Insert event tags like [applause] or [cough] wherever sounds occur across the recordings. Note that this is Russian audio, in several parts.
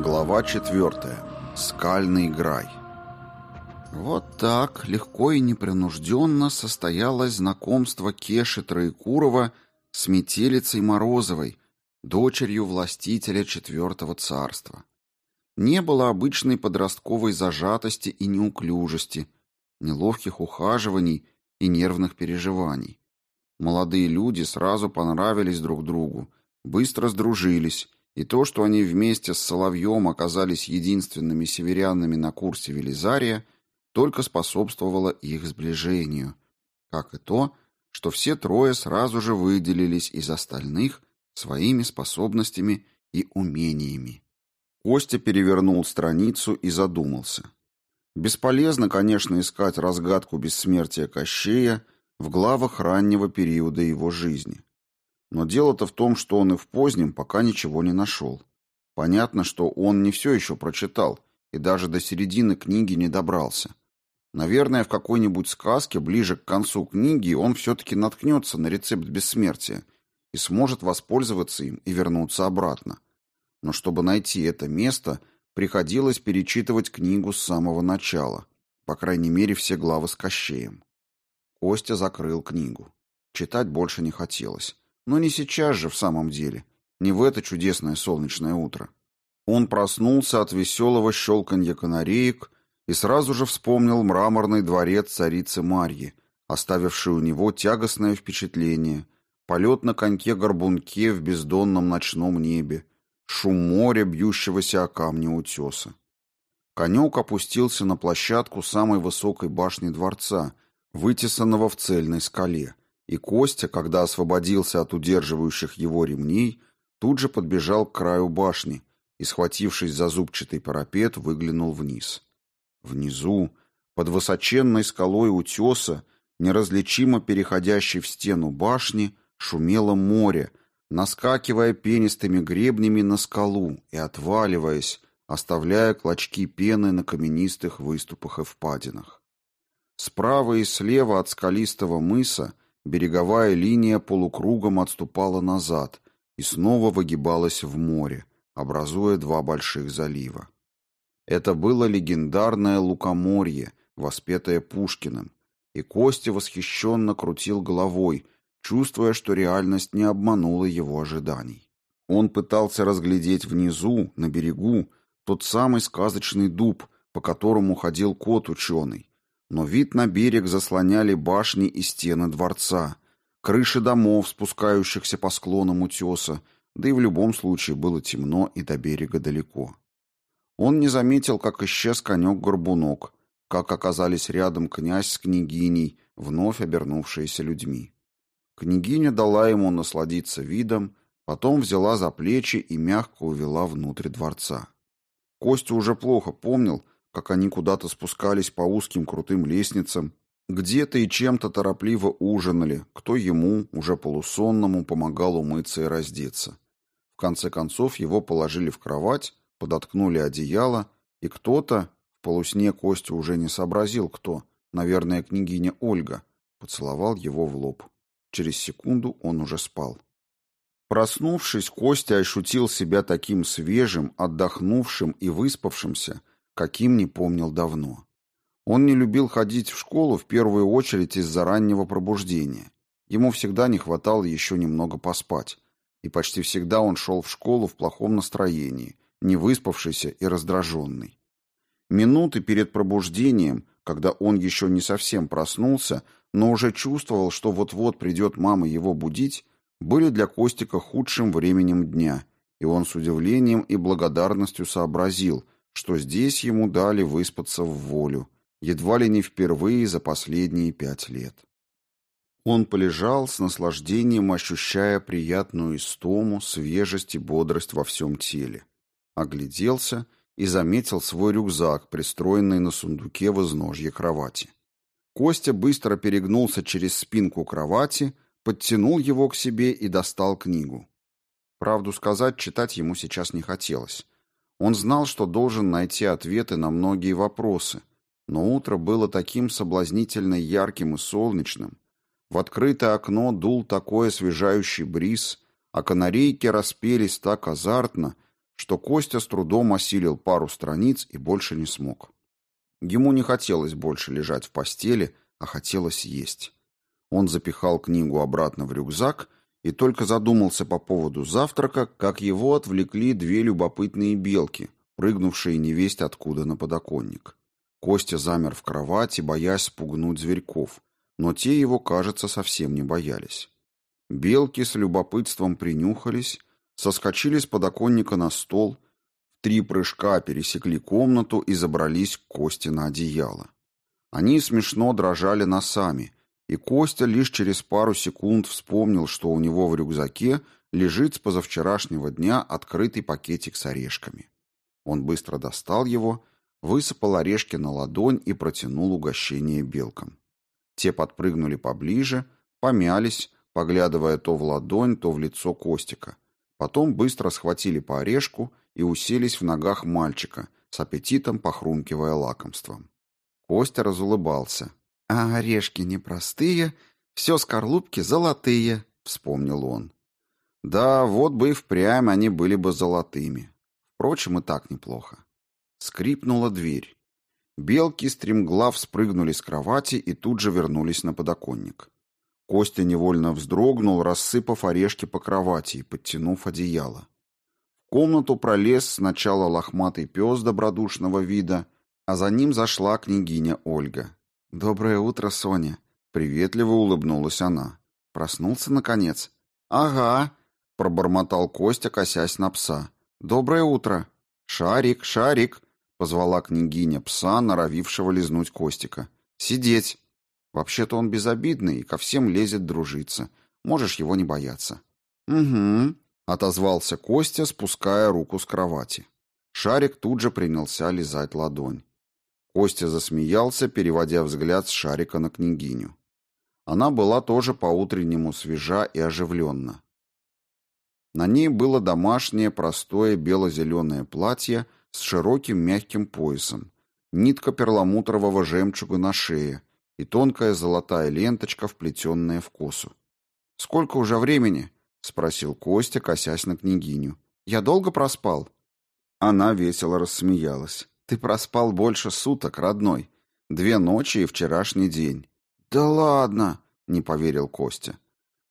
Глава четвертая. Скальный грай. Вот так, легко и непринужденно состоялось знакомство Кеши Троекурова с метелицей Морозовой, дочерью властителя Четвертого Царства. Не было обычной подростковой зажатости и неуклюжести, неловких ухаживаний и нервных переживаний. Молодые люди сразу понравились друг другу, быстро сдружились, и то, что они вместе с Соловьем оказались единственными северянами на курсе Велизария, только способствовало их сближению, как и то, что все трое сразу же выделились из остальных своими способностями и умениями. Костя перевернул страницу и задумался. Бесполезно, конечно, искать разгадку бессмертия Кощея в главах раннего периода его жизни. Но дело-то в том, что он и в позднем пока ничего не нашел. Понятно, что он не все еще прочитал и даже до середины книги не добрался. Наверное, в какой-нибудь сказке ближе к концу книги он все-таки наткнется на рецепт бессмертия и сможет воспользоваться им и вернуться обратно. Но чтобы найти это место, приходилось перечитывать книгу с самого начала, по крайней мере, все главы с Кощеем. Костя закрыл книгу. Читать больше не хотелось. Но не сейчас же в самом деле, не в это чудесное солнечное утро. Он проснулся от веселого щелканья канареек и сразу же вспомнил мраморный дворец царицы Марьи, оставивший у него тягостное впечатление, полет на коньке-горбунке в бездонном ночном небе, шум моря, бьющегося о камни утеса. Конек опустился на площадку самой высокой башни дворца, вытесанного в цельной скале, и Костя, когда освободился от удерживающих его ремней, тут же подбежал к краю башни и, схватившись за зубчатый парапет, выглянул вниз. Внизу, под высоченной скалой утеса, неразличимо переходящей в стену башни, шумело море, наскакивая пенистыми гребнями на скалу и отваливаясь, оставляя клочки пены на каменистых выступах и впадинах. Справа и слева от скалистого мыса Береговая линия полукругом отступала назад и снова выгибалась в море, образуя два больших залива. Это было легендарное лукоморье, воспетое Пушкиным, и Костя восхищенно крутил головой, чувствуя, что реальность не обманула его ожиданий. Он пытался разглядеть внизу, на берегу, тот самый сказочный дуб, по которому ходил кот-ученый, но вид на берег заслоняли башни и стены дворца, крыши домов, спускающихся по склонам утеса, да и в любом случае было темно и до берега далеко. Он не заметил, как исчез конек-горбунок, как оказались рядом князь с княгиней, вновь обернувшиеся людьми. Княгиня дала ему насладиться видом, потом взяла за плечи и мягко увела внутрь дворца. Костя уже плохо помнил, как они куда-то спускались по узким крутым лестницам, где-то и чем-то торопливо ужинали, кто ему, уже полусонному, помогал умыться и раздеться. В конце концов его положили в кровать, подоткнули одеяло, и кто-то, в полусне Костя уже не сообразил, кто, наверное, княгиня Ольга, поцеловал его в лоб. Через секунду он уже спал. Проснувшись, Костя ощутил себя таким свежим, отдохнувшим и выспавшимся, каким не помнил давно. Он не любил ходить в школу в первую очередь из-за раннего пробуждения. Ему всегда не хватало еще немного поспать. И почти всегда он шел в школу в плохом настроении, не выспавшийся и раздраженный. Минуты перед пробуждением, когда он еще не совсем проснулся, но уже чувствовал, что вот-вот придет мама его будить, были для Костика худшим временем дня, и он с удивлением и благодарностью сообразил – что здесь ему дали выспаться в волю, едва ли не впервые за последние пять лет. Он полежал с наслаждением, ощущая приятную истому, свежесть и бодрость во всем теле. Огляделся и заметил свой рюкзак, пристроенный на сундуке в изножье кровати. Костя быстро перегнулся через спинку кровати, подтянул его к себе и достал книгу. Правду сказать, читать ему сейчас не хотелось. Он знал, что должен найти ответы на многие вопросы, но утро было таким соблазнительно ярким и солнечным. В открытое окно дул такой освежающий бриз, а канарейки распелись так азартно, что Костя с трудом осилил пару страниц и больше не смог. Ему не хотелось больше лежать в постели, а хотелось есть. Он запихал книгу обратно в рюкзак и только задумался по поводу завтрака, как его отвлекли две любопытные белки, прыгнувшие невесть откуда на подоконник. Костя замер в кровати, боясь спугнуть зверьков, но те его, кажется, совсем не боялись. Белки с любопытством принюхались, соскочили с подоконника на стол, в три прыжка пересекли комнату и забрались к Косте на одеяло. Они смешно дрожали носами, и Костя лишь через пару секунд вспомнил, что у него в рюкзаке лежит с позавчерашнего дня открытый пакетик с орешками. Он быстро достал его, высыпал орешки на ладонь и протянул угощение белкам. Те подпрыгнули поближе, помялись, поглядывая то в ладонь, то в лицо Костика. Потом быстро схватили по орешку и уселись в ногах мальчика, с аппетитом похрумкивая лакомством. Костя разулыбался. «А орешки непростые, все скорлупки золотые», — вспомнил он. «Да, вот бы и впрямь они были бы золотыми. Впрочем, и так неплохо». Скрипнула дверь. Белки стремглав спрыгнули с кровати и тут же вернулись на подоконник. Костя невольно вздрогнул, рассыпав орешки по кровати и подтянув одеяло. В комнату пролез сначала лохматый пес добродушного вида, а за ним зашла княгиня Ольга. «Доброе утро, Соня!» — приветливо улыбнулась она. «Проснулся, наконец?» «Ага!» — пробормотал Костя, косясь на пса. «Доброе утро!» «Шарик, Шарик!» Позвала княгиня пса, норовившего лизнуть Костика. «Сидеть!» Вообще-то он безобидный и ко всем лезет дружиться. Можешь его не бояться. «Угу», — отозвался Костя, спуская руку с кровати. Шарик тут же принялся лизать ладонь. Костя засмеялся, переводя взгляд с Шарика на княгиню. Она была тоже по-утреннему свежа и оживленна. На ней было домашнее простое бело-зеленое платье — с широким мягким поясом, нитка перламутрового жемчуга на шее и тонкая золотая ленточка, вплетенная в косу. «Сколько уже времени?» — спросил Костя, косясь на княгиню. «Я долго проспал?» Она весело рассмеялась. «Ты проспал больше суток, родной. Две ночи и вчерашний день». «Да ладно!» — не поверил Костя.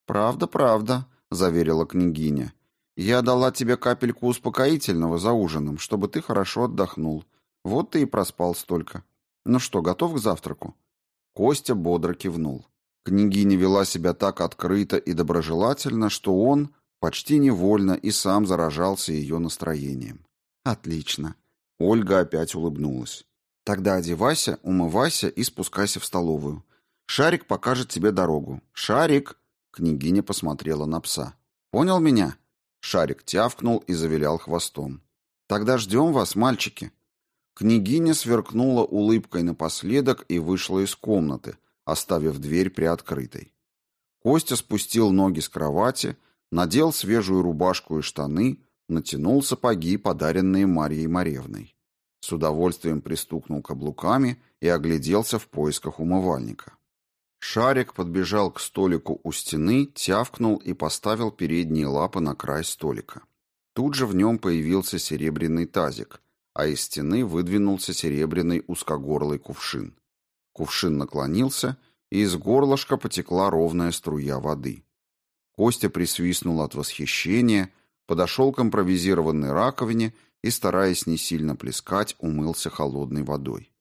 «Правда, правда», — заверила княгиня. Я дала тебе капельку успокоительного за ужином, чтобы ты хорошо отдохнул. Вот ты и проспал столько. Ну что, готов к завтраку?» Костя бодро кивнул. Княгиня вела себя так открыто и доброжелательно, что он почти невольно и сам заражался ее настроением. «Отлично». Ольга опять улыбнулась. «Тогда одевайся, умывайся и спускайся в столовую. Шарик покажет тебе дорогу. Шарик!» Княгиня посмотрела на пса. «Понял меня?» Шарик тявкнул и завилял хвостом. «Тогда ждем вас, мальчики». Княгиня сверкнула улыбкой напоследок и вышла из комнаты, оставив дверь приоткрытой. Костя спустил ноги с кровати, надел свежую рубашку и штаны, натянул сапоги, подаренные Марьей Маревной. С удовольствием пристукнул каблуками и огляделся в поисках умывальника. Шарик подбежал к столику у стены, тявкнул и поставил передние лапы на край столика. Тут же в нем появился серебряный тазик, а из стены выдвинулся серебряный узкогорлый кувшин. Кувшин наклонился, и из горлышка потекла ровная струя воды. Костя присвистнул от восхищения, подошел к импровизированной раковине и, стараясь не сильно плескать, умылся холодной водой.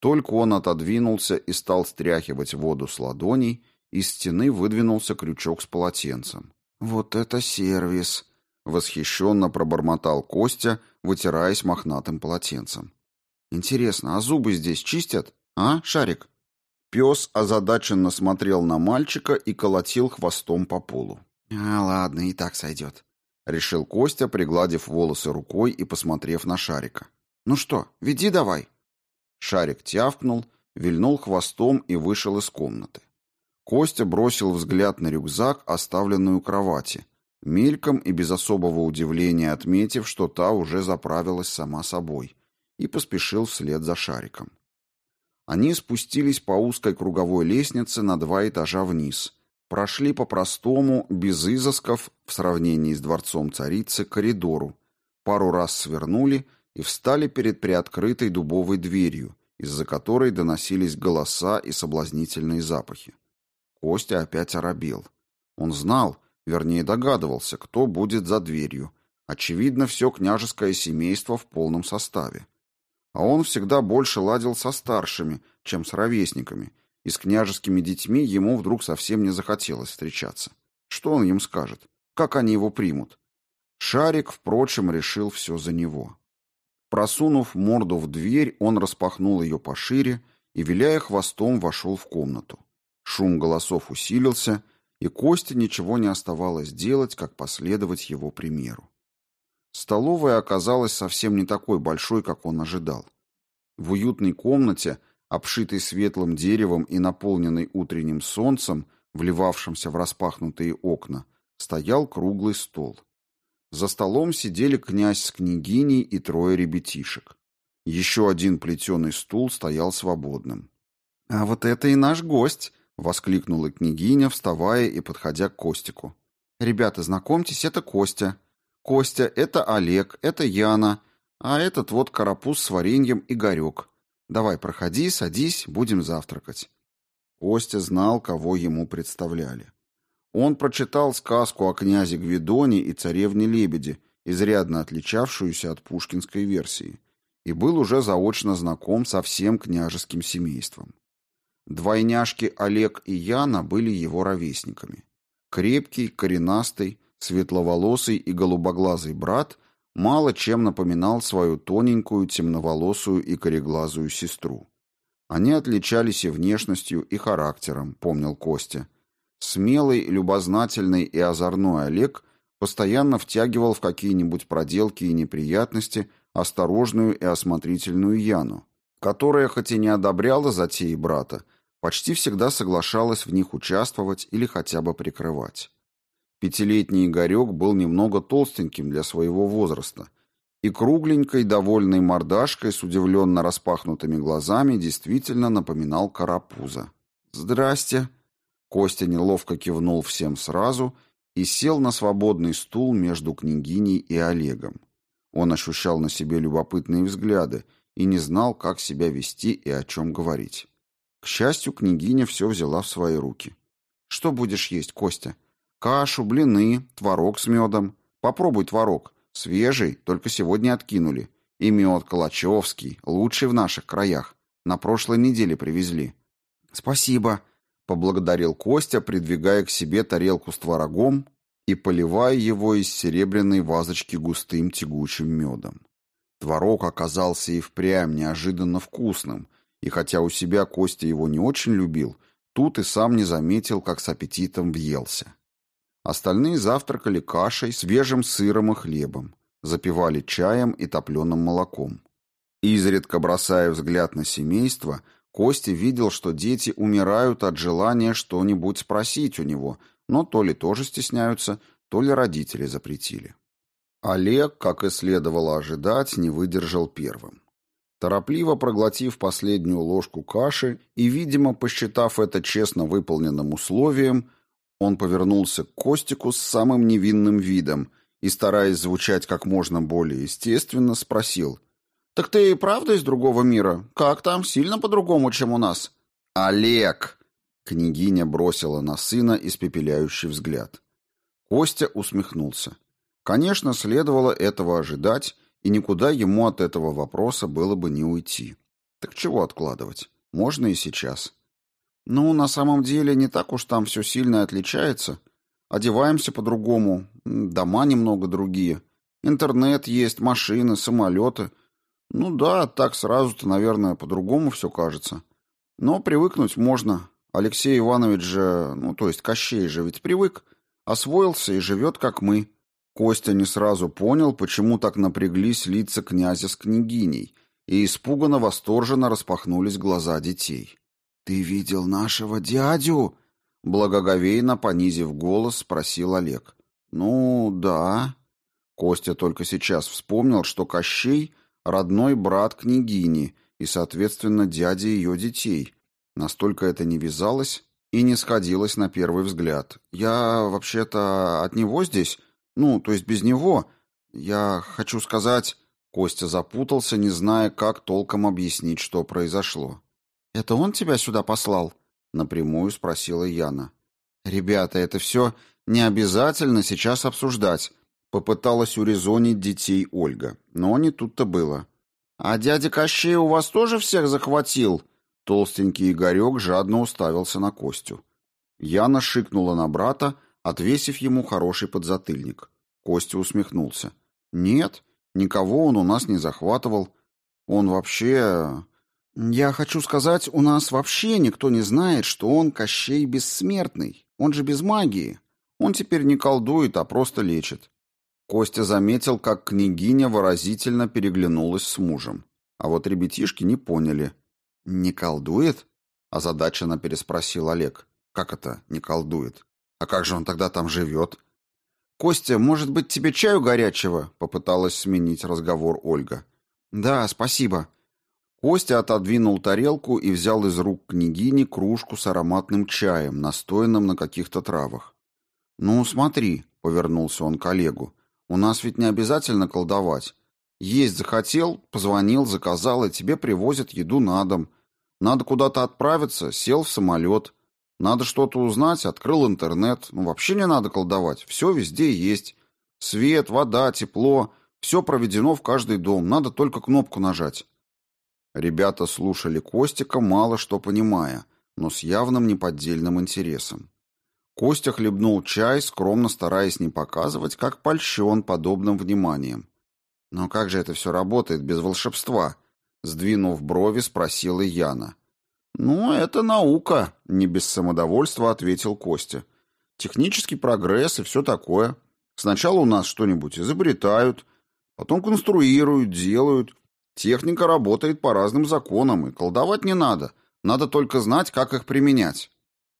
Только он отодвинулся и стал стряхивать воду с ладоней, из стены выдвинулся крючок с полотенцем. «Вот это сервис!» — восхищенно пробормотал Костя, вытираясь мохнатым полотенцем. «Интересно, а зубы здесь чистят? А, Шарик?» Пес озадаченно смотрел на мальчика и колотил хвостом по полу. «А, ладно, и так сойдет», — решил Костя, пригладив волосы рукой и посмотрев на Шарика. «Ну что, веди давай». Шарик тявкнул, вильнул хвостом и вышел из комнаты. Костя бросил взгляд на рюкзак, оставленный у кровати, мельком и без особого удивления отметив, что та уже заправилась сама собой, и поспешил вслед за шариком. Они спустились по узкой круговой лестнице на два этажа вниз, прошли по простому, без изысков, в сравнении с дворцом царицы, коридору, пару раз свернули и встали перед приоткрытой дубовой дверью, из-за которой доносились голоса и соблазнительные запахи. Костя опять оробел. Он знал, вернее догадывался, кто будет за дверью. Очевидно, все княжеское семейство в полном составе. А он всегда больше ладил со старшими, чем с ровесниками, и с княжескими детьми ему вдруг совсем не захотелось встречаться. Что он им скажет? Как они его примут? Шарик, впрочем, решил все за него. Просунув морду в дверь, он распахнул ее пошире и, виляя хвостом, вошел в комнату. Шум голосов усилился, и Косте ничего не оставалось делать, как последовать его примеру. Столовая оказалась совсем не такой большой, как он ожидал. В уютной комнате, обшитой светлым деревом и наполненной утренним солнцем, вливавшимся в распахнутые окна, стоял круглый стол. За столом сидели князь с княгиней и трое ребятишек. Еще один плетеный стул стоял свободным. «А вот это и наш гость!» — воскликнула княгиня, вставая и подходя к Костику. «Ребята, знакомьтесь, это Костя. Костя — это Олег, это Яна, а этот вот карапуз с вареньем Игорек. Давай, проходи, садись, будем завтракать». Костя знал, кого ему представляли. Он прочитал сказку о князе Гвидоне и царевне Лебеде, изрядно отличавшуюся от пушкинской версии, и был уже заочно знаком со всем княжеским семейством. Двойняшки Олег и Яна были его ровесниками. Крепкий, коренастый, светловолосый и голубоглазый брат мало чем напоминал свою тоненькую, темноволосую и кореглазую сестру. Они отличались и внешностью, и характером, помнил Костя, Смелый, любознательный и озорной Олег постоянно втягивал в какие-нибудь проделки и неприятности осторожную и осмотрительную Яну, которая, хоть и не одобряла затеи брата, почти всегда соглашалась в них участвовать или хотя бы прикрывать. Пятилетний Игорек был немного толстеньким для своего возраста, и кругленькой, довольной мордашкой с удивленно распахнутыми глазами действительно напоминал карапуза. «Здрасте!» Костя неловко кивнул всем сразу и сел на свободный стул между княгиней и Олегом. Он ощущал на себе любопытные взгляды и не знал, как себя вести и о чем говорить. К счастью, княгиня все взяла в свои руки. «Что будешь есть, Костя? Кашу, блины, творог с медом. Попробуй творог. Свежий, только сегодня откинули. И мед Калачевский, лучший в наших краях. На прошлой неделе привезли». «Спасибо», поблагодарил Костя, придвигая к себе тарелку с творогом и поливая его из серебряной вазочки густым тягучим медом. Творог оказался и впрямь неожиданно вкусным, и хотя у себя Костя его не очень любил, тут и сам не заметил, как с аппетитом въелся. Остальные завтракали кашей, свежим сыром и хлебом, запивали чаем и топленым молоком. Изредка бросая взгляд на семейство – Костя видел, что дети умирают от желания что-нибудь спросить у него, но то ли тоже стесняются, то ли родители запретили. Олег, как и следовало ожидать, не выдержал первым. Торопливо проглотив последнюю ложку каши и, видимо, посчитав это честно выполненным условием, он повернулся к Костику с самым невинным видом и, стараясь звучать как можно более естественно, спросил «Так ты и правда из другого мира? Как там? Сильно по-другому, чем у нас?» «Олег!» — княгиня бросила на сына испепеляющий взгляд. Костя усмехнулся. Конечно, следовало этого ожидать, и никуда ему от этого вопроса было бы не уйти. Так чего откладывать? Можно и сейчас. Ну, на самом деле, не так уж там все сильно отличается. Одеваемся по-другому, дома немного другие. Интернет есть, машины, самолеты — ну да, так сразу-то, наверное, по-другому все кажется. Но привыкнуть можно. Алексей Иванович же, ну то есть Кощей же ведь привык, освоился и живет, как мы. Костя не сразу понял, почему так напряглись лица князя с княгиней, и испуганно восторженно распахнулись глаза детей. «Ты видел нашего дядю?» Благоговейно понизив голос, спросил Олег. «Ну, да». Костя только сейчас вспомнил, что Кощей родной брат княгини и, соответственно, дядя ее детей. Настолько это не вязалось и не сходилось на первый взгляд. Я, вообще-то, от него здесь, ну, то есть без него. я хочу сказать...» Костя запутался, не зная, как толком объяснить, что произошло. «Это он тебя сюда послал?» — напрямую спросила Яна. «Ребята, это все не обязательно сейчас обсуждать», — попыталась урезонить детей Ольга. Но не тут-то было. «А дядя Кощей у вас тоже всех захватил?» Толстенький Игорек жадно уставился на Костю. Яна шикнула на брата, отвесив ему хороший подзатыльник. Костя усмехнулся. «Нет, никого он у нас не захватывал. Он вообще... Я хочу сказать, у нас вообще никто не знает, что он Кощей бессмертный. Он же без магии. Он теперь не колдует, а просто лечит». Костя заметил, как княгиня выразительно переглянулась с мужем. А вот ребятишки не поняли. «Не колдует?» – озадаченно переспросил Олег. «Как это не колдует? А как же он тогда там живет?» «Костя, может быть, тебе чаю горячего?» — попыталась сменить разговор Ольга. «Да, спасибо». Костя отодвинул тарелку и взял из рук княгини кружку с ароматным чаем, настоянным на каких-то травах. «Ну, смотри», — повернулся он к Олегу, — «у нас ведь не обязательно колдовать. Есть захотел, позвонил, заказал, и тебе привозят еду на дом. Надо куда-то отправиться, сел в самолет. Надо что-то узнать, открыл интернет. Ну, вообще не надо колдовать. Все везде есть. Свет, вода, тепло. Все проведено в каждый дом. Надо только кнопку нажать. Ребята слушали Костика, мало что понимая, но с явным неподдельным интересом. Костя хлебнул чай, скромно стараясь не показывать, как польщен подобным вниманием. «Но как же это все работает без волшебства?» Сдвинув брови, спросила Яна. «Ну, это наука», — не без самодовольства ответил Костя. «Технический прогресс и все такое. Сначала у нас что-нибудь изобретают, потом конструируют, делают. Техника работает по разным законам, и колдовать не надо. Надо только знать, как их применять».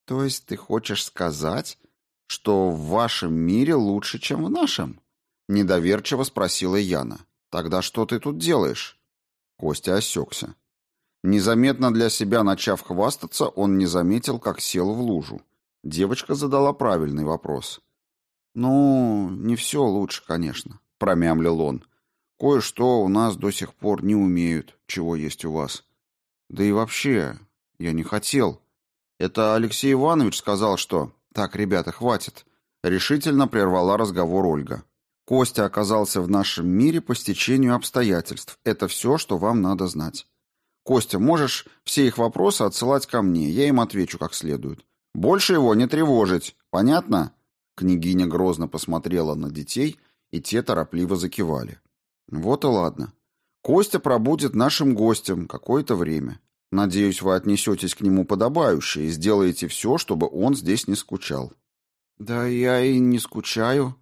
«То есть ты хочешь сказать, что в вашем мире лучше, чем в нашем?» Недоверчиво спросила Яна. «Тогда что ты тут делаешь?» Костя осекся. Незаметно для себя начав хвастаться, он не заметил, как сел в лужу. Девочка задала правильный вопрос. «Ну, не все лучше, конечно», — промямлил он. «Кое-что у нас до сих пор не умеют, чего есть у вас. Да и вообще, я не хотел. Это Алексей Иванович сказал, что... Так, ребята, хватит». Решительно прервала разговор Ольга. Костя оказался в нашем мире по стечению обстоятельств. Это все, что вам надо знать. Костя, можешь все их вопросы отсылать ко мне, я им отвечу как следует. Больше его не тревожить, понятно? Княгиня грозно посмотрела на детей, и те торопливо закивали. Вот и ладно. Костя пробудет нашим гостем какое-то время. Надеюсь, вы отнесетесь к нему подобающе и сделаете все, чтобы он здесь не скучал. Да я и не скучаю,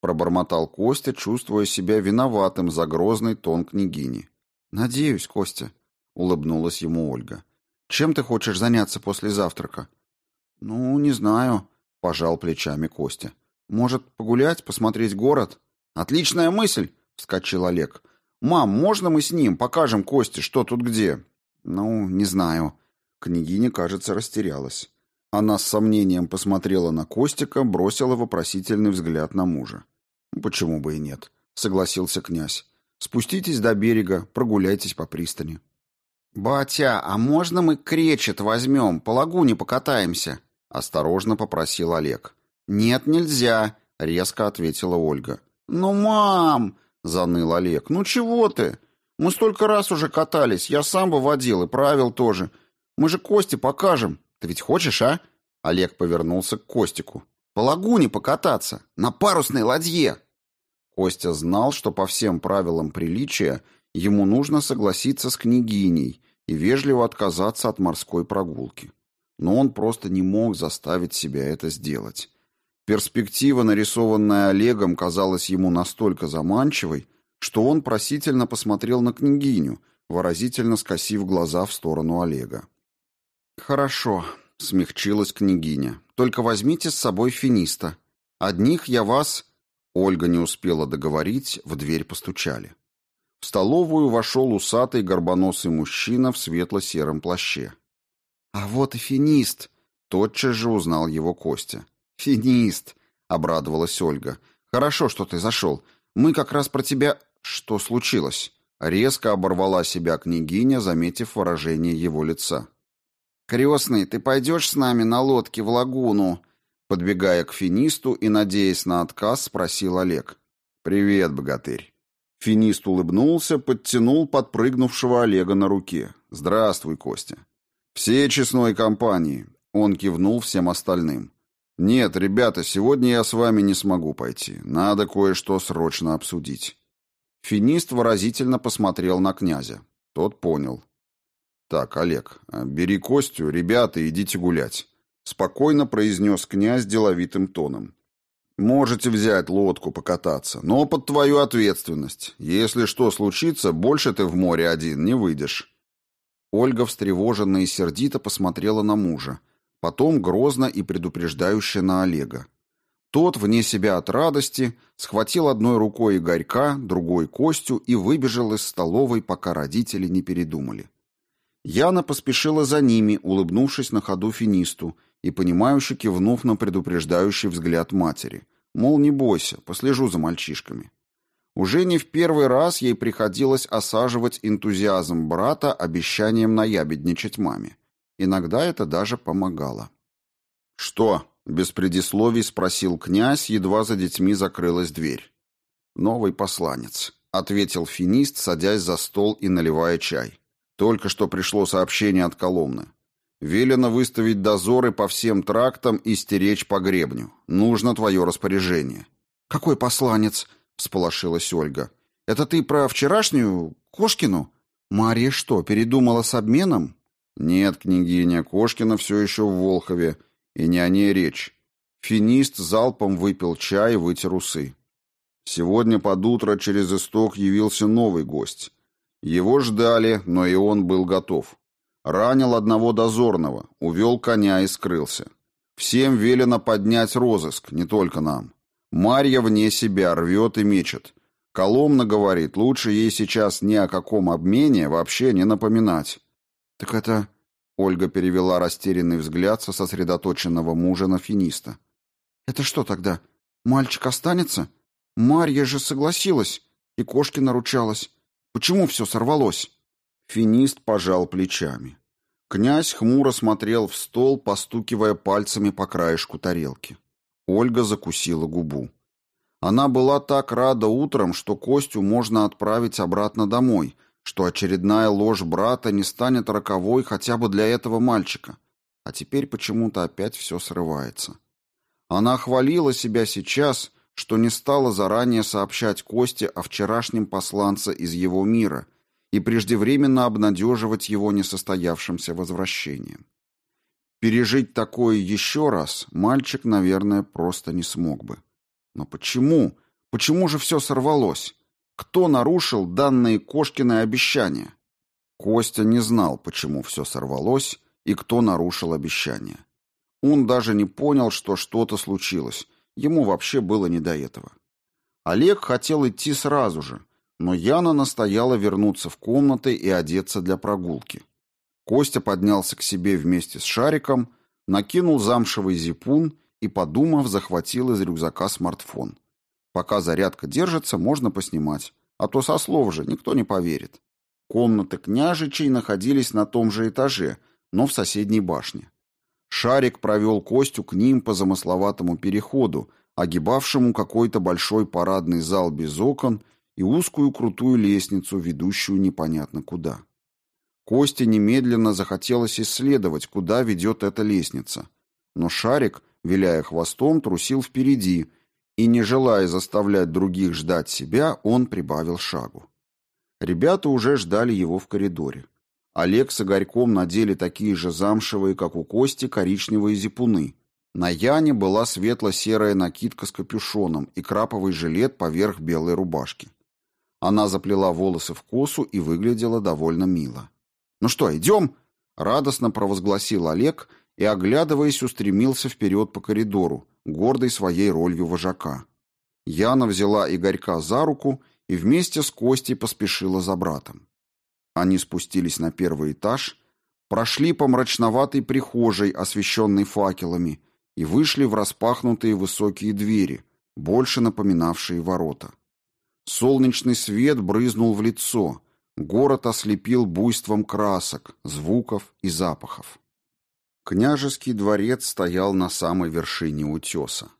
пробормотал Костя, чувствуя себя виноватым за грозный тон княгини. Надеюсь, Костя. — улыбнулась ему Ольга. «Чем ты хочешь заняться после завтрака?» «Ну, не знаю», — пожал плечами Костя. «Может, погулять, посмотреть город?» «Отличная мысль!» — вскочил Олег. «Мам, можно мы с ним покажем Косте, что тут где?» «Ну, не знаю». Княгиня, кажется, растерялась. Она с сомнением посмотрела на Костика, бросила вопросительный взгляд на мужа. «Почему бы и нет?» — согласился князь. «Спуститесь до берега, прогуляйтесь по пристани». «Батя, а можно мы кречет возьмем, по лагуне покатаемся?» — осторожно попросил Олег. «Нет, нельзя», — резко ответила Ольга. «Ну, мам!» — заныл Олег. «Ну чего ты? Мы столько раз уже катались, я сам выводил и правил тоже. Мы же Косте покажем. Ты ведь хочешь, а?» Олег повернулся к Костику. «По лагуне покататься, на парусной ладье!» Костя знал, что по всем правилам приличия ему нужно согласиться с княгиней и вежливо отказаться от морской прогулки. Но он просто не мог заставить себя это сделать. Перспектива, нарисованная Олегом, казалась ему настолько заманчивой, что он просительно посмотрел на княгиню, выразительно скосив глаза в сторону Олега. «Хорошо», — смягчилась княгиня, — «только возьмите с собой финиста. Одних я вас...» Ольга не успела договорить, в дверь постучали. В столовую вошел усатый горбоносый мужчина в светло-сером плаще. «А вот и финист!» — тотчас же узнал его Костя. «Финист!» — обрадовалась Ольга. «Хорошо, что ты зашел. Мы как раз про тебя...» «Что случилось?» Резко оборвала себя княгиня, заметив выражение его лица. «Крестный, ты пойдешь с нами на лодке в лагуну?» Подбегая к финисту и надеясь на отказ, спросил Олег. «Привет, богатырь». Финист улыбнулся, подтянул подпрыгнувшего Олега на руке. «Здравствуй, Костя». «Все честной компании», — он кивнул всем остальным. «Нет, ребята, сегодня я с вами не смогу пойти. Надо кое-что срочно обсудить». Финист выразительно посмотрел на князя. Тот понял. «Так, Олег, бери Костю, ребята, идите гулять», — спокойно произнес князь деловитым тоном. Можете взять лодку покататься, но под твою ответственность. Если что случится, больше ты в море один не выйдешь. Ольга встревоженно и сердито посмотрела на мужа, потом грозно и предупреждающе на Олега. Тот, вне себя от радости, схватил одной рукой Игорька, другой Костю и выбежал из столовой, пока родители не передумали. Яна поспешила за ними, улыбнувшись на ходу финисту и понимающе кивнув на предупреждающий взгляд матери. Мол, не бойся, послежу за мальчишками. Уже не в первый раз ей приходилось осаживать энтузиазм брата обещанием наябедничать маме. Иногда это даже помогало. «Что?» — без предисловий спросил князь, едва за детьми закрылась дверь. «Новый посланец», — ответил финист, садясь за стол и наливая чай. «Только что пришло сообщение от Коломны. Велено выставить дозоры по всем трактам и стеречь по гребню. Нужно твое распоряжение». «Какой посланец?» — всполошилась Ольга. «Это ты про вчерашнюю Кошкину? Мария что, передумала с обменом?» «Нет, княгиня, Кошкина все еще в Волхове, и не о ней речь». Финист залпом выпил чай и вытер усы. Сегодня под утро через исток явился новый гость. Его ждали, но и он был готов. Ранил одного дозорного, увел коня и скрылся. Всем велено поднять розыск, не только нам. Марья вне себя рвет и мечет. Коломна говорит, лучше ей сейчас ни о каком обмене вообще не напоминать. «Так это...» — Ольга перевела растерянный взгляд со сосредоточенного мужа на финиста. «Это что тогда? Мальчик останется? Марья же согласилась, и Кошкина ручалась. Почему все сорвалось?» Финист пожал плечами. Князь хмуро смотрел в стол, постукивая пальцами по краешку тарелки. Ольга закусила губу. Она была так рада утром, что Костю можно отправить обратно домой, что очередная ложь брата не станет роковой хотя бы для этого мальчика. А теперь почему-то опять все срывается. Она хвалила себя сейчас, что не стала заранее сообщать Косте о вчерашнем посланце из его мира — и преждевременно обнадеживать его несостоявшимся возвращением. Пережить такое еще раз мальчик, наверное, просто не смог бы. Но почему? Почему же все сорвалось? Кто нарушил данные Кошкины обещания? Костя не знал, почему все сорвалось и кто нарушил обещания. Он даже не понял, что что-то случилось. Ему вообще было не до этого. Олег хотел идти сразу же, но Яна настояла вернуться в комнаты и одеться для прогулки. Костя поднялся к себе вместе с шариком, накинул замшевый зипун и, подумав, захватил из рюкзака смартфон. Пока зарядка держится, можно поснимать, а то со слов же никто не поверит. Комнаты княжичей находились на том же этаже, но в соседней башне. Шарик провел Костю к ним по замысловатому переходу, огибавшему какой-то большой парадный зал без окон и узкую крутую лестницу, ведущую непонятно куда. Косте немедленно захотелось исследовать, куда ведет эта лестница. Но шарик, виляя хвостом, трусил впереди, и, не желая заставлять других ждать себя, он прибавил шагу. Ребята уже ждали его в коридоре. Олег с Игорьком надели такие же замшевые, как у Кости, коричневые зипуны. На Яне была светло-серая накидка с капюшоном и краповый жилет поверх белой рубашки. Она заплела волосы в косу и выглядела довольно мило. «Ну что, идем?» — радостно провозгласил Олег и, оглядываясь, устремился вперед по коридору, гордой своей ролью вожака. Яна взяла Игорька за руку и вместе с Костей поспешила за братом. Они спустились на первый этаж, прошли по мрачноватой прихожей, освещенной факелами, и вышли в распахнутые высокие двери, больше напоминавшие ворота. Солнечный свет брызнул в лицо. Город ослепил буйством красок, звуков и запахов. Княжеский дворец стоял на самой вершине утеса.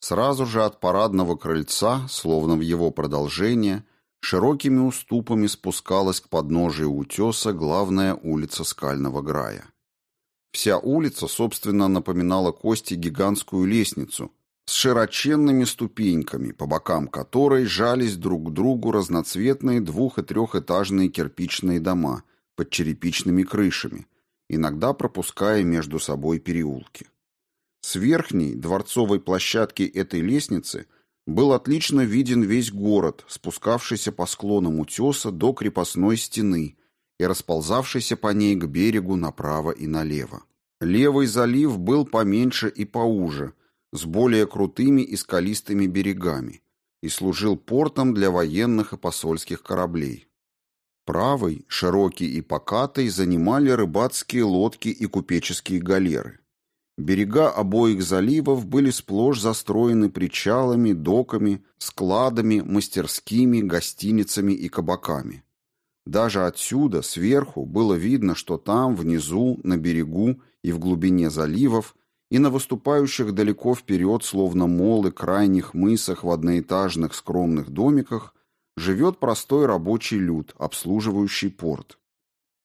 Сразу же от парадного крыльца, словно в его продолжение, широкими уступами спускалась к подножию утеса главная улица Скального Грая. Вся улица, собственно, напоминала Кости гигантскую лестницу с широченными ступеньками, по бокам которой жались друг к другу разноцветные двух- и трехэтажные кирпичные дома под черепичными крышами, иногда пропуская между собой переулки. С верхней дворцовой площадки этой лестницы был отлично виден весь город, спускавшийся по склонам утеса до крепостной стены и расползавшийся по ней к берегу направо и налево. Левый залив был поменьше и поуже, с более крутыми и скалистыми берегами, и служил портом для военных и посольских кораблей. Правый, широкий и покатый, занимали рыбацкие лодки и купеческие галеры. Берега обоих заливов были сплошь застроены причалами, доками, складами, мастерскими, гостиницами и кабаками. Даже отсюда, сверху, было видно, что там, внизу, на берегу и в глубине заливов, и на выступающих далеко вперед, словно молы, крайних мысах в одноэтажных скромных домиках, живет простой рабочий люд, обслуживающий порт.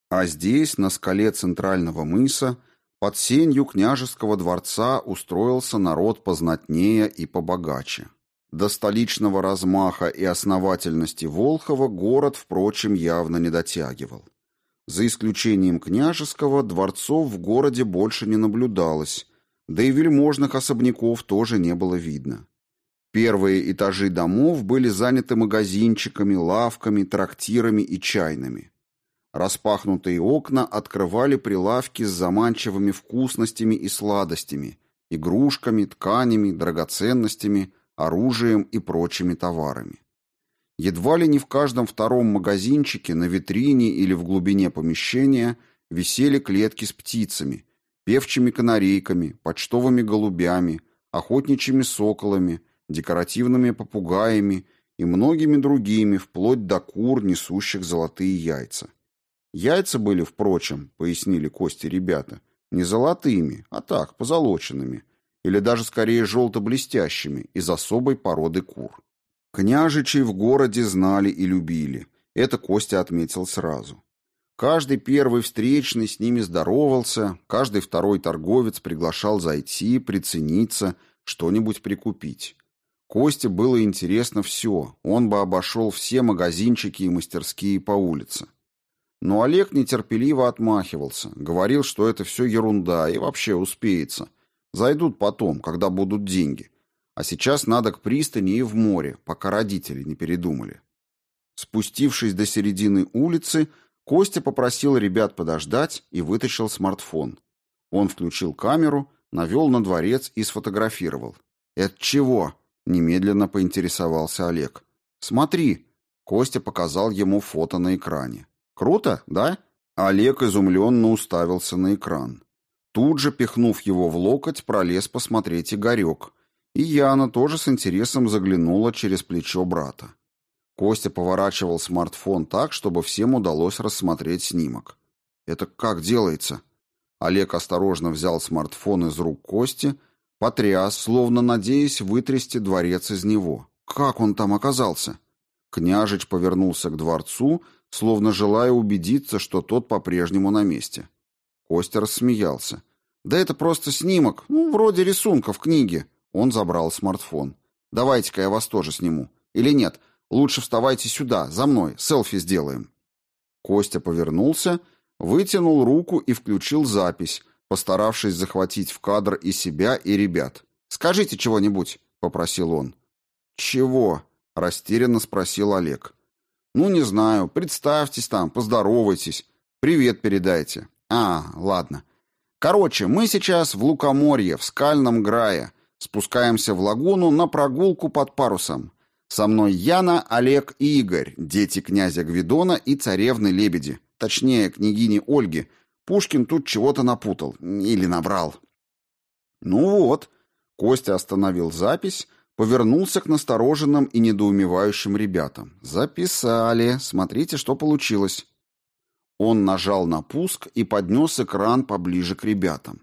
А здесь, на скале центрального мыса, под сенью княжеского дворца устроился народ познатнее и побогаче. До столичного размаха и основательности Волхова город, впрочем, явно не дотягивал. За исключением княжеского, дворцов в городе больше не наблюдалось, да и вельможных особняков тоже не было видно. Первые этажи домов были заняты магазинчиками, лавками, трактирами и чайными. Распахнутые окна открывали прилавки с заманчивыми вкусностями и сладостями, игрушками, тканями, драгоценностями, оружием и прочими товарами. Едва ли не в каждом втором магазинчике на витрине или в глубине помещения висели клетки с птицами, певчими канарейками, почтовыми голубями, охотничьими соколами, декоративными попугаями и многими другими, вплоть до кур, несущих золотые яйца. Яйца были, впрочем, пояснили Кости ребята, не золотыми, а так, позолоченными, или даже скорее желто-блестящими, из особой породы кур. Княжичей в городе знали и любили, это Костя отметил сразу. Каждый первый встречный с ними здоровался, каждый второй торговец приглашал зайти, прицениться, что-нибудь прикупить. Косте было интересно все, он бы обошел все магазинчики и мастерские по улице. Но Олег нетерпеливо отмахивался, говорил, что это все ерунда и вообще успеется. Зайдут потом, когда будут деньги. А сейчас надо к пристани и в море, пока родители не передумали. Спустившись до середины улицы, Костя попросил ребят подождать и вытащил смартфон. Он включил камеру, навел на дворец и сфотографировал. «Это чего?» — немедленно поинтересовался Олег. «Смотри!» — Костя показал ему фото на экране. «Круто, да?» Олег изумленно уставился на экран. Тут же, пихнув его в локоть, пролез посмотреть Игорек. И Яна тоже с интересом заглянула через плечо брата. Костя поворачивал смартфон так, чтобы всем удалось рассмотреть снимок. «Это как делается?» Олег осторожно взял смартфон из рук Кости, потряс, словно надеясь вытрясти дворец из него. «Как он там оказался?» Княжич повернулся к дворцу, словно желая убедиться, что тот по-прежнему на месте. Костя рассмеялся. «Да это просто снимок, ну, вроде рисунка в книге». Он забрал смартфон. «Давайте-ка я вас тоже сниму. Или нет, Лучше вставайте сюда, за мной, селфи сделаем. Костя повернулся, вытянул руку и включил запись, постаравшись захватить в кадр и себя, и ребят. «Скажите чего-нибудь», — попросил он. «Чего?» — растерянно спросил Олег. «Ну, не знаю. Представьтесь там, поздоровайтесь. Привет передайте». «А, ладно. Короче, мы сейчас в Лукоморье, в Скальном Грае. Спускаемся в лагуну на прогулку под парусом. Со мной Яна, Олег и Игорь, дети князя Гвидона и царевны Лебеди. Точнее, княгини Ольги. Пушкин тут чего-то напутал. Или набрал. Ну вот. Костя остановил запись, повернулся к настороженным и недоумевающим ребятам. «Записали. Смотрите, что получилось». Он нажал на пуск и поднес экран поближе к ребятам.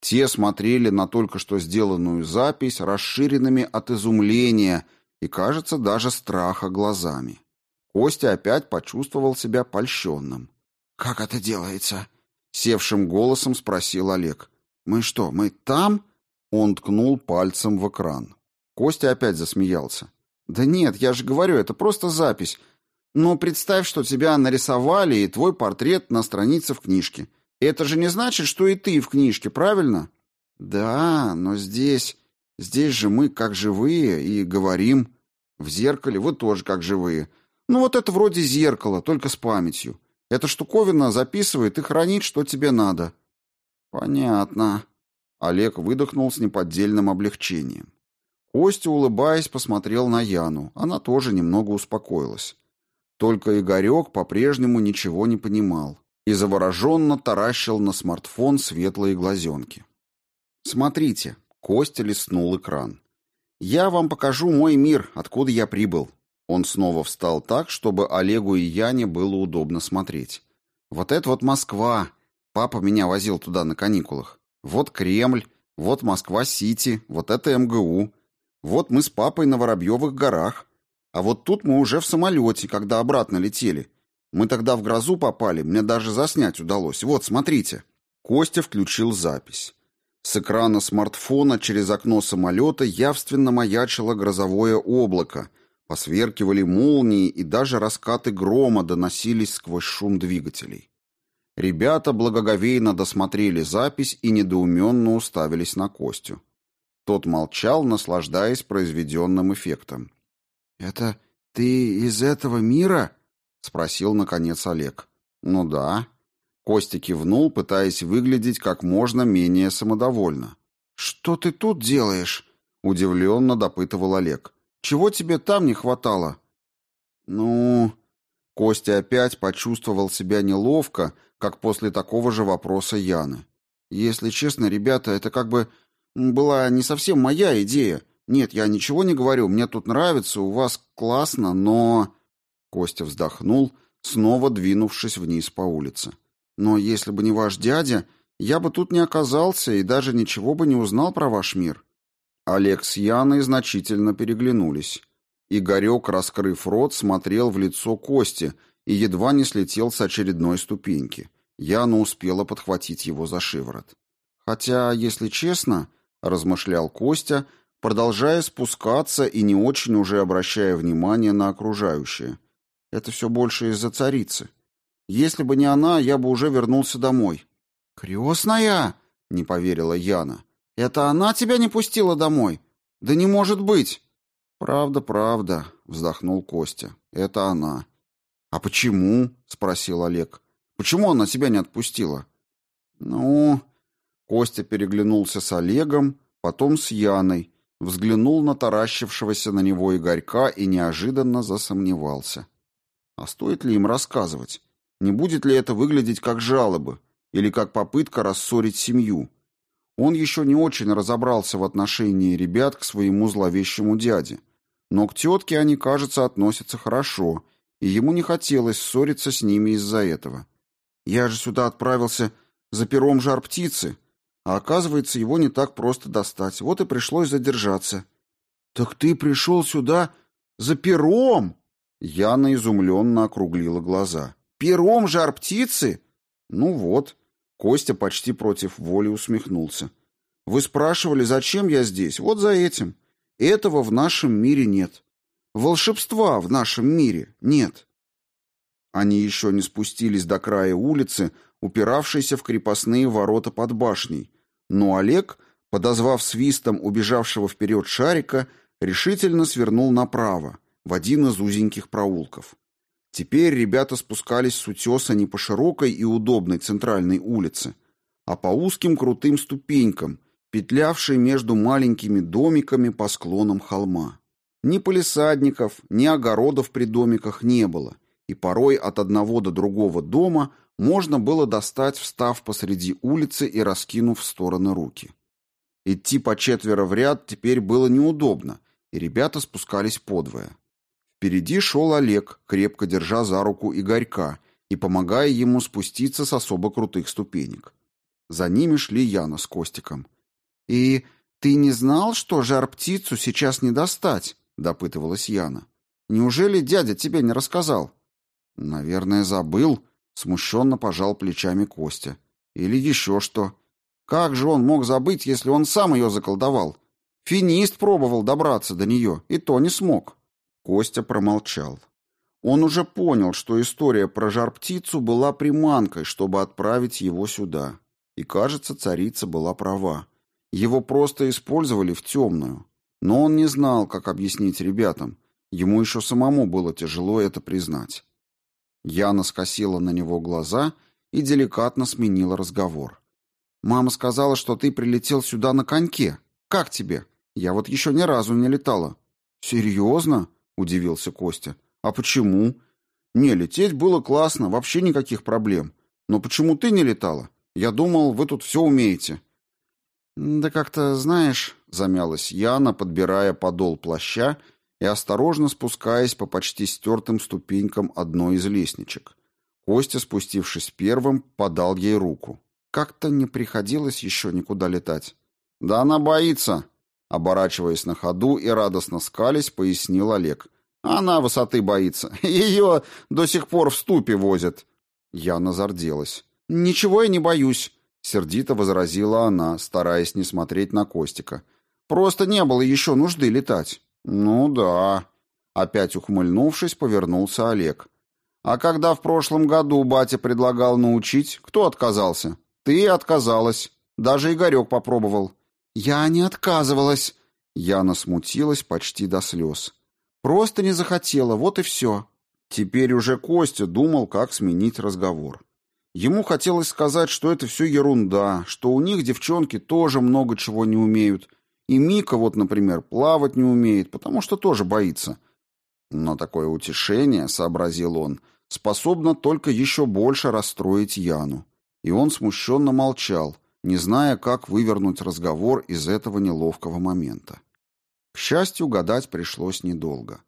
Те смотрели на только что сделанную запись расширенными от изумления и, кажется, даже страха глазами. Костя опять почувствовал себя польщенным. «Как это делается?» — севшим голосом спросил Олег. «Мы что, мы там?» Он ткнул пальцем в экран. Костя опять засмеялся. «Да нет, я же говорю, это просто запись. Но представь, что тебя нарисовали, и твой портрет на странице в книжке. Это же не значит, что и ты в книжке, правильно?» «Да, но здесь... Здесь же мы как живые и говорим. В зеркале вы тоже как живые. Ну вот это вроде зеркала, только с памятью. Эта штуковина записывает и хранит, что тебе надо». «Понятно». Олег выдохнул с неподдельным облегчением. Костя, улыбаясь, посмотрел на Яну. Она тоже немного успокоилась. Только Игорек по-прежнему ничего не понимал и завороженно таращил на смартфон светлые глазенки. «Смотрите», — Костя листнул экран. «Я вам покажу мой мир, откуда я прибыл». Он снова встал так, чтобы Олегу и Яне было удобно смотреть. «Вот это вот Москва. Папа меня возил туда на каникулах. Вот Кремль, вот Москва-Сити, вот это МГУ. Вот мы с папой на Воробьевых горах. А вот тут мы уже в самолете, когда обратно летели. Мы тогда в грозу попали, мне даже заснять удалось. Вот, смотрите». Костя включил запись. С экрана смартфона через окно самолета явственно маячило грозовое облако, посверкивали молнии и даже раскаты грома доносились сквозь шум двигателей. Ребята благоговейно досмотрели запись и недоуменно уставились на Костю. Тот молчал, наслаждаясь произведенным эффектом. «Это ты из этого мира?» — спросил, наконец, Олег. «Ну да». Костя кивнул, пытаясь выглядеть как можно менее самодовольно. «Что ты тут делаешь?» — удивленно допытывал Олег. «Чего тебе там не хватало?» «Ну...» Костя опять почувствовал себя неловко, как после такого же вопроса Яны. «Если честно, ребята, это как бы была не совсем моя идея. Нет, я ничего не говорю, мне тут нравится, у вас классно, но...» Костя вздохнул, снова двинувшись вниз по улице. Но если бы не ваш дядя, я бы тут не оказался и даже ничего бы не узнал про ваш мир». Олег с Яной значительно переглянулись. Игорек, раскрыв рот, смотрел в лицо Кости и едва не слетел с очередной ступеньки. Яна успела подхватить его за шиворот. «Хотя, если честно...» — размышлял Костя, продолжая спускаться и не очень уже обращая внимание на окружающее. «Это все больше из-за царицы. Если бы не она, я бы уже вернулся домой. «Крестная?» — не поверила Яна. «Это она тебя не пустила домой? Да не может быть!» «Правда, правда», — вздохнул Костя. «Это она». «А почему?» — спросил Олег. «Почему она тебя не отпустила?» «Ну...» Костя переглянулся с Олегом, потом с Яной, взглянул на таращившегося на него Игорька и неожиданно засомневался. А стоит ли им рассказывать? Не будет ли это выглядеть как жалобы или как попытка рассорить семью? Он еще не очень разобрался в отношении ребят к своему зловещему дяде. Но к тетке они, кажется, относятся хорошо, и ему не хотелось ссориться с ними из-за этого. «Я же сюда отправился за пером жар-птицы», а оказывается, его не так просто достать. Вот и пришлось задержаться. «Так ты пришел сюда за пером?» Яна изумленно округлила глаза. Пером жар птицы? Ну вот. Костя почти против воли усмехнулся. Вы спрашивали, зачем я здесь? Вот за этим. Этого в нашем мире нет. Волшебства в нашем мире нет. Они еще не спустились до края улицы, упиравшейся в крепостные ворота под башней. Но Олег, подозвав свистом убежавшего вперед шарика, решительно свернул направо, в один из узеньких проулков. Теперь ребята спускались с утеса не по широкой и удобной центральной улице, а по узким крутым ступенькам, петлявшей между маленькими домиками по склонам холма. Ни полисадников, ни огородов при домиках не было, и порой от одного до другого дома можно было достать, встав посреди улицы и раскинув в стороны руки. Идти по четверо в ряд теперь было неудобно, и ребята спускались подвое. Впереди шел Олег, крепко держа за руку Игорька и помогая ему спуститься с особо крутых ступенек. За ними шли Яна с Костиком. «И ты не знал, что жар-птицу сейчас не достать?» — допытывалась Яна. «Неужели дядя тебе не рассказал?» «Наверное, забыл», — смущенно пожал плечами Костя. «Или еще что. Как же он мог забыть, если он сам ее заколдовал? Финист пробовал добраться до нее, и то не смог». Костя промолчал. Он уже понял, что история про жар-птицу была приманкой, чтобы отправить его сюда. И, кажется, царица была права. Его просто использовали в темную. Но он не знал, как объяснить ребятам. Ему еще самому было тяжело это признать. Яна скосила на него глаза и деликатно сменила разговор. «Мама сказала, что ты прилетел сюда на коньке. Как тебе? Я вот еще ни разу не летала». «Серьезно?» — удивился Костя. «А почему?» «Не, лететь было классно, вообще никаких проблем. Но почему ты не летала? Я думал, вы тут все умеете». «Да как-то, знаешь...» — замялась Яна, подбирая подол плаща и осторожно спускаясь по почти стертым ступенькам одной из лестничек. Костя, спустившись первым, подал ей руку. Как-то не приходилось еще никуда летать. «Да она боится!» Оборачиваясь на ходу и радостно скались, пояснил Олег. «Она высоты боится. [laughs] Ее до сих пор в ступе возят». Яна зарделась. «Ничего я не боюсь», — сердито возразила она, стараясь не смотреть на Костика. «Просто не было еще нужды летать». «Ну да», — опять ухмыльнувшись, повернулся Олег. «А когда в прошлом году батя предлагал научить, кто отказался?» «Ты отказалась. Даже Игорек попробовал». «Я не отказывалась». Яна смутилась почти до слез. «Просто не захотела, вот и все». Теперь уже Костя думал, как сменить разговор. Ему хотелось сказать, что это все ерунда, что у них девчонки тоже много чего не умеют, и Мика вот, например, плавать не умеет, потому что тоже боится. Но такое утешение, сообразил он, способно только еще больше расстроить Яну. И он смущенно молчал, не зная, как вывернуть разговор из этого неловкого момента. К счастью, гадать пришлось недолго.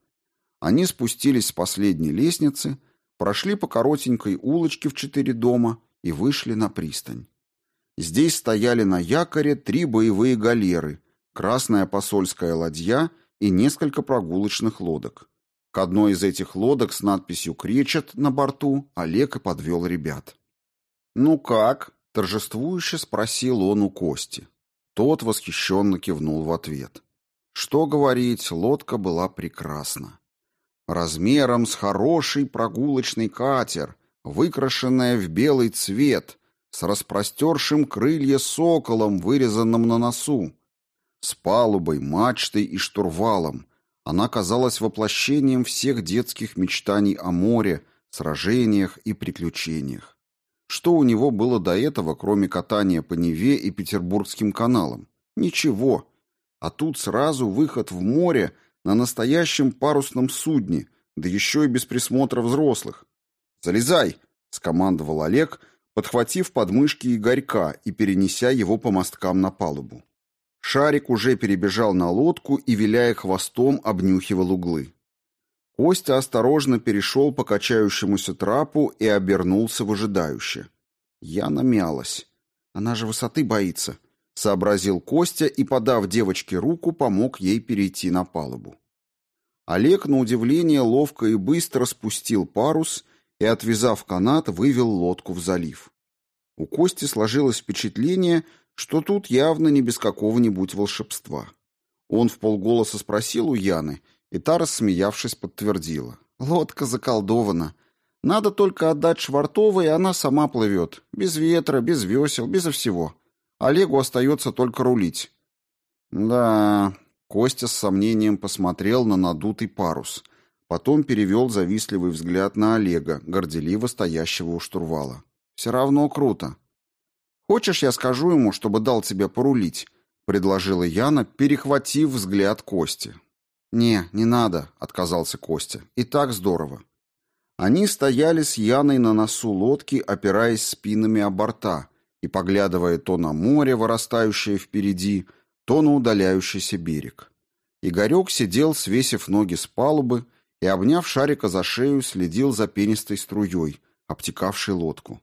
Они спустились с последней лестницы, прошли по коротенькой улочке в четыре дома и вышли на пристань. Здесь стояли на якоре три боевые галеры, красная посольская ладья и несколько прогулочных лодок. К одной из этих лодок с надписью «Кречет» на борту Олег и подвел ребят. «Ну как?» – торжествующе спросил он у Кости. Тот восхищенно кивнул в ответ. Что говорить, лодка была прекрасна. Размером с хороший прогулочный катер, выкрашенная в белый цвет, с распростершим крылья соколом, вырезанным на носу, с палубой, мачтой и штурвалом. Она казалась воплощением всех детских мечтаний о море, сражениях и приключениях. Что у него было до этого, кроме катания по Неве и Петербургским каналам? Ничего. А тут сразу выход в море на настоящем парусном судне, да еще и без присмотра взрослых. «Залезай!» — скомандовал Олег, подхватив подмышки Игорька и перенеся его по мосткам на палубу. Шарик уже перебежал на лодку и, виляя хвостом, обнюхивал углы. Костя осторожно перешел по качающемуся трапу и обернулся выжидающе. Я намялась. Она же высоты боится, сообразил Костя и, подав девочке руку, помог ей перейти на палубу. Олег, на удивление, ловко и быстро спустил парус и, отвязав канат, вывел лодку в залив. У Кости сложилось впечатление, что тут явно не без какого-нибудь волшебства. Он в полголоса спросил у Яны, и та, рассмеявшись, подтвердила. «Лодка заколдована. Надо только отдать Швартовой, и она сама плывет. Без ветра, без весел, безо всего. Олегу остается только рулить». «Да...» Костя с сомнением посмотрел на надутый парус. Потом перевел завистливый взгляд на Олега, горделиво стоящего у штурвала. «Все равно круто. Хочешь, я скажу ему, чтобы дал тебе порулить?» — предложила Яна, перехватив взгляд Кости. «Не, не надо», — отказался Костя. «И так здорово». Они стояли с Яной на носу лодки, опираясь спинами о борта и поглядывая то на море, вырастающее впереди, то на удаляющийся берег. Игорек сидел, свесив ноги с палубы, и, обняв шарика за шею, следил за пенистой струей, обтекавшей лодку.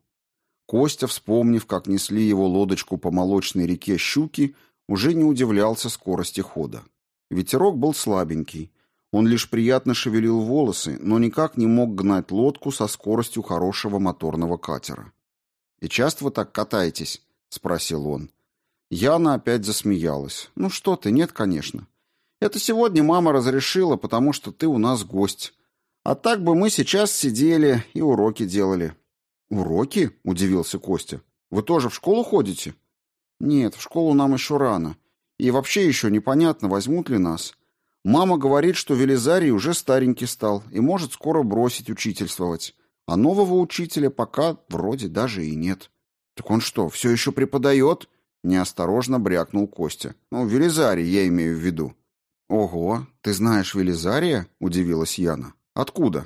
Костя, вспомнив, как несли его лодочку по молочной реке щуки, уже не удивлялся скорости хода. Ветерок был слабенький. Он лишь приятно шевелил волосы, но никак не мог гнать лодку со скоростью хорошего моторного катера. «И часто вы так катаетесь?» — спросил он. Яна опять засмеялась. «Ну что ты, нет, конечно. Это сегодня мама разрешила, потому что ты у нас гость. А так бы мы сейчас сидели и уроки делали». «Уроки?» — удивился Костя. «Вы тоже в школу ходите?» «Нет, в школу нам еще рано. И вообще еще непонятно, возьмут ли нас. Мама говорит, что Велизарий уже старенький стал и может скоро бросить учительствовать. А нового учителя пока вроде даже и нет. Так он что, все еще преподает? Неосторожно брякнул Костя. Ну, Велизарий я имею в виду. Ого, ты знаешь Велизария? Удивилась Яна. Откуда?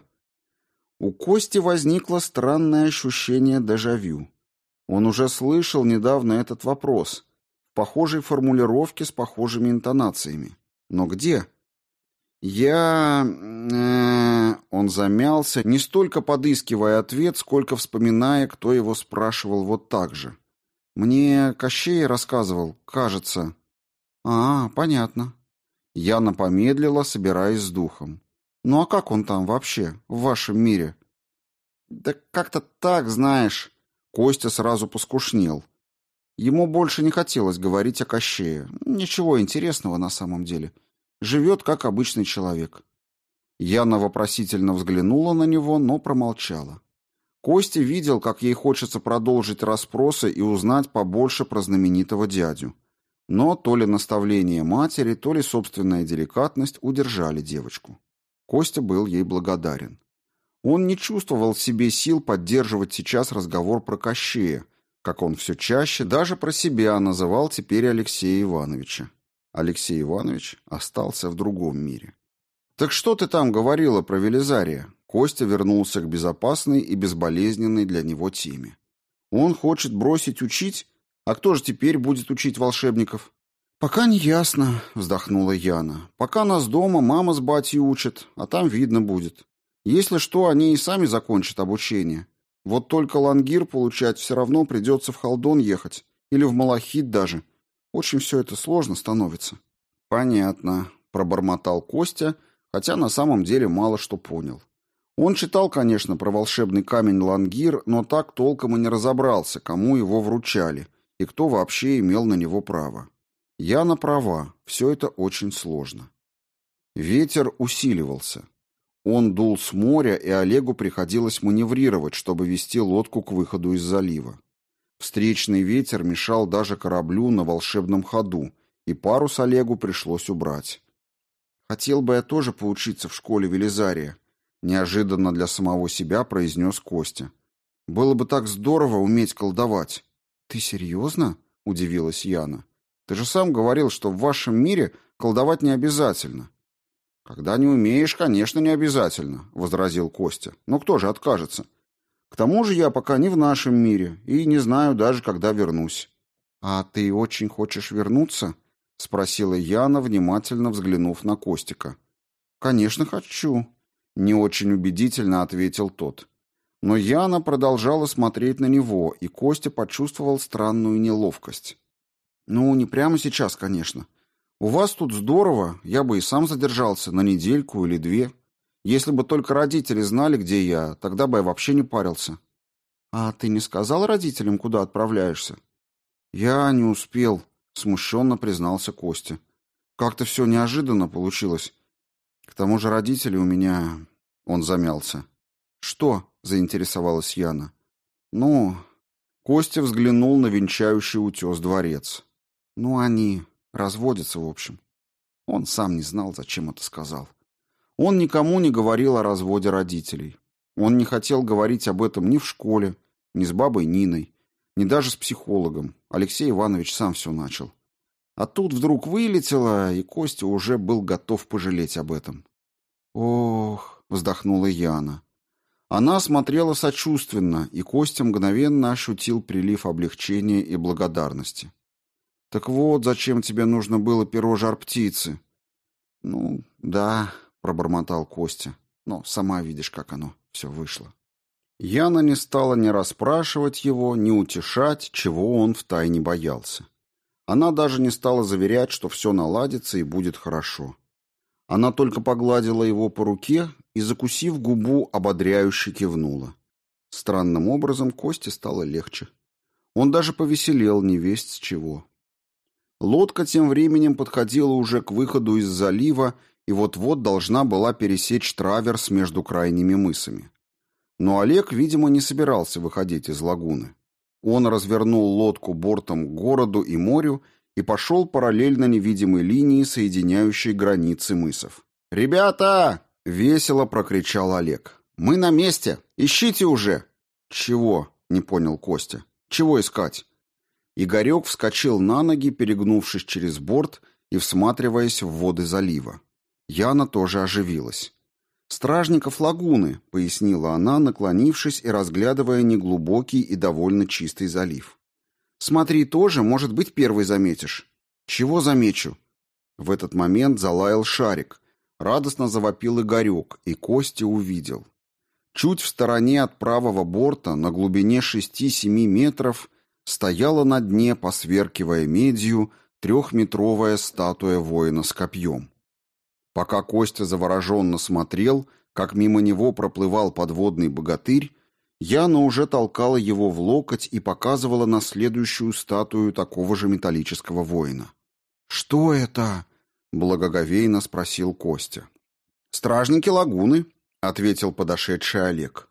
У Кости возникло странное ощущение дежавю. Он уже слышал недавно этот вопрос похожей формулировке с похожими интонациями. Но где? Я... Э, он замялся, не столько подыскивая ответ, сколько вспоминая, кто его спрашивал вот так же. Мне Кощей рассказывал, кажется. А, понятно. Яна помедлила, собираясь с духом. Ну а как он там вообще, в вашем мире? Да как-то так, знаешь. Костя сразу поскушнел. Ему больше не хотелось говорить о Кощее. Ничего интересного на самом деле. Живет, как обычный человек. Яна вопросительно взглянула на него, но промолчала. Костя видел, как ей хочется продолжить расспросы и узнать побольше про знаменитого дядю. Но то ли наставление матери, то ли собственная деликатность удержали девочку. Костя был ей благодарен. Он не чувствовал в себе сил поддерживать сейчас разговор про Кощея, как он все чаще даже про себя называл теперь Алексея Ивановича. Алексей Иванович остался в другом мире. «Так что ты там говорила про Велизария?» Костя вернулся к безопасной и безболезненной для него теме. «Он хочет бросить учить? А кто же теперь будет учить волшебников?» «Пока не ясно», — вздохнула Яна. «Пока нас дома мама с батей учат, а там видно будет. Если что, они и сами закончат обучение. Вот только лангир получать все равно придется в Халдон ехать. Или в Малахит даже. Очень все это сложно становится. Понятно, пробормотал Костя, хотя на самом деле мало что понял. Он читал, конечно, про волшебный камень Лангир, но так толком и не разобрался, кому его вручали и кто вообще имел на него право. Яна права, все это очень сложно. Ветер усиливался. Он дул с моря, и Олегу приходилось маневрировать, чтобы вести лодку к выходу из залива. Встречный ветер мешал даже кораблю на волшебном ходу, и парус Олегу пришлось убрать. «Хотел бы я тоже поучиться в школе Велизария», — неожиданно для самого себя произнес Костя. «Было бы так здорово уметь колдовать». «Ты серьезно?» — удивилась Яна. «Ты же сам говорил, что в вашем мире колдовать не обязательно. Когда не умеешь, конечно, не обязательно, возразил Костя. Но кто же откажется? К тому же я пока не в нашем мире и не знаю даже, когда вернусь. А ты очень хочешь вернуться? спросила Яна, внимательно взглянув на Костика. Конечно, хочу, не очень убедительно ответил тот. Но Яна продолжала смотреть на него, и Костя почувствовал странную неловкость. Ну, не прямо сейчас, конечно. У вас тут здорово, я бы и сам задержался на недельку или две. Если бы только родители знали, где я, тогда бы я вообще не парился. А ты не сказал родителям, куда отправляешься? Я не успел, смущенно признался Костя. Как-то все неожиданно получилось. К тому же родители у меня... Он замялся. Что? заинтересовалась Яна. Ну, Костя взглянул на венчающий утес дворец. Ну, они... Разводятся, в общем. Он сам не знал, зачем это сказал. Он никому не говорил о разводе родителей. Он не хотел говорить об этом ни в школе, ни с бабой Ниной, ни даже с психологом. Алексей Иванович сам все начал. А тут вдруг вылетело, и Костя уже был готов пожалеть об этом. «Ох», — вздохнула Яна. Она смотрела сочувственно, и Костя мгновенно ощутил прилив облегчения и благодарности. Так вот, зачем тебе нужно было перо жар-птицы. «Ну, да», — пробормотал Костя. «Но сама видишь, как оно все вышло». Яна не стала ни расспрашивать его, ни утешать, чего он втайне боялся. Она даже не стала заверять, что все наладится и будет хорошо. Она только погладила его по руке и, закусив губу, ободряюще кивнула. Странным образом Косте стало легче. Он даже повеселел невесть с чего. Лодка тем временем подходила уже к выходу из залива и вот-вот должна была пересечь траверс между крайними мысами. Но Олег, видимо, не собирался выходить из лагуны. Он развернул лодку бортом к городу и морю и пошел параллельно невидимой линии, соединяющей границы мысов. «Ребята!» — весело прокричал Олег. «Мы на месте! Ищите уже!» «Чего?» — не понял Костя. «Чего искать?» Игорек вскочил на ноги, перегнувшись через борт и всматриваясь в воды залива. Яна тоже оживилась. «Стражников лагуны», — пояснила она, наклонившись и разглядывая неглубокий и довольно чистый залив. «Смотри тоже, может быть, первый заметишь». «Чего замечу?» В этот момент залаял шарик. Радостно завопил Игорек, и Костя увидел. Чуть в стороне от правого борта, на глубине шести-семи метров, стояла на дне, посверкивая медью, трехметровая статуя воина с копьем. Пока Костя завороженно смотрел, как мимо него проплывал подводный богатырь, Яна уже толкала его в локоть и показывала на следующую статую такого же металлического воина. «Что это?» — благоговейно спросил Костя. «Стражники лагуны», — ответил подошедший Олег.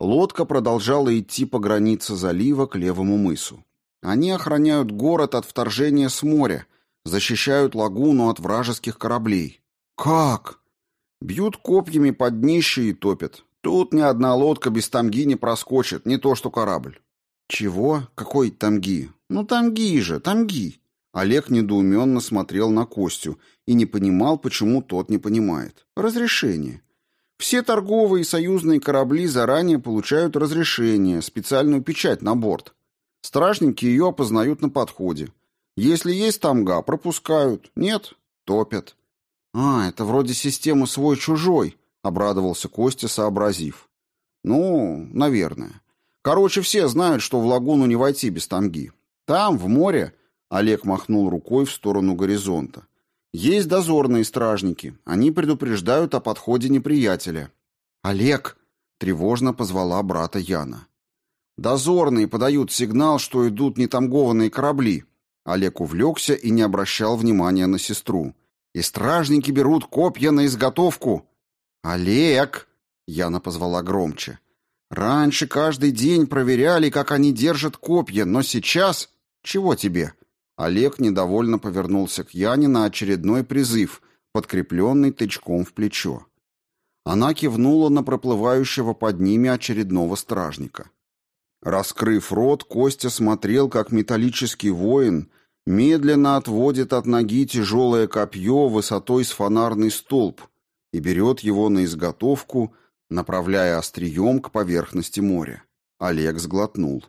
Лодка продолжала идти по границе залива к левому мысу. Они охраняют город от вторжения с моря, защищают лагуну от вражеских кораблей. «Как?» «Бьют копьями под днище и топят. Тут ни одна лодка без тамги не проскочит, не то что корабль». «Чего? Какой тамги?» «Ну, тамги же, тамги». Олег недоуменно смотрел на Костю и не понимал, почему тот не понимает. «Разрешение. Все торговые и союзные корабли заранее получают разрешение, специальную печать на борт. Стражники ее опознают на подходе. Если есть тамга, пропускают. Нет, топят. «А, это вроде системы свой-чужой», — обрадовался Костя, сообразив. «Ну, наверное. Короче, все знают, что в лагуну не войти без тамги. Там, в море...» — Олег махнул рукой в сторону горизонта. «Есть дозорные стражники. Они предупреждают о подходе неприятеля». «Олег!» — тревожно позвала брата Яна. «Дозорные подают сигнал, что идут нетамгованные корабли». Олег увлекся и не обращал внимания на сестру и стражники берут копья на изготовку. Олег, Яна позвала громче. Раньше каждый день проверяли, как они держат копья, но сейчас чего тебе? Олег недовольно повернулся к Яне на очередной призыв, подкрепленный тычком в плечо. Она кивнула на проплывающего под ними очередного стражника. Раскрыв рот, Костя смотрел, как металлический воин медленно отводит от ноги тяжелое копье высотой с фонарный столб и берет его на изготовку, направляя острием к поверхности моря. Олег сглотнул.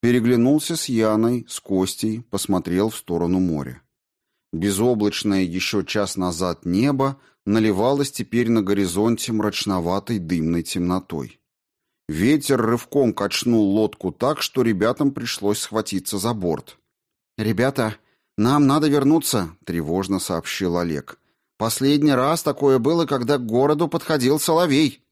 Переглянулся с Яной, с Костей, посмотрел в сторону моря. Безоблачное еще час назад небо наливалось теперь на горизонте мрачноватой дымной темнотой. Ветер рывком качнул лодку так, что ребятам пришлось схватиться за борт. «Ребята, нам надо вернуться», — тревожно сообщил Олег. «Последний раз такое было, когда к городу подходил Соловей».